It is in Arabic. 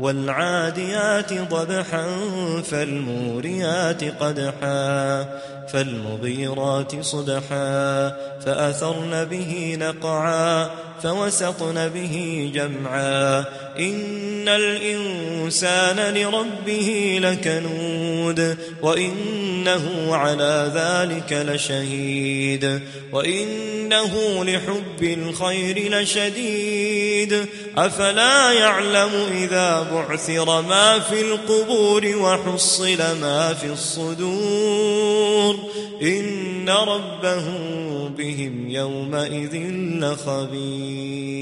والعاديات ضبحا فالموريات قدحا فالمغيرات صدحا فأثرن به نقعا فوسطن به جمعا إن الإنسان لربه لكنود وإنه على ذلك لشهيد وإنه لحب الخير لشديد أفلا يعلم إذا بعثر ما في القبور وحصل ما في الصدور إن ربهم بهم يومئذ لخبير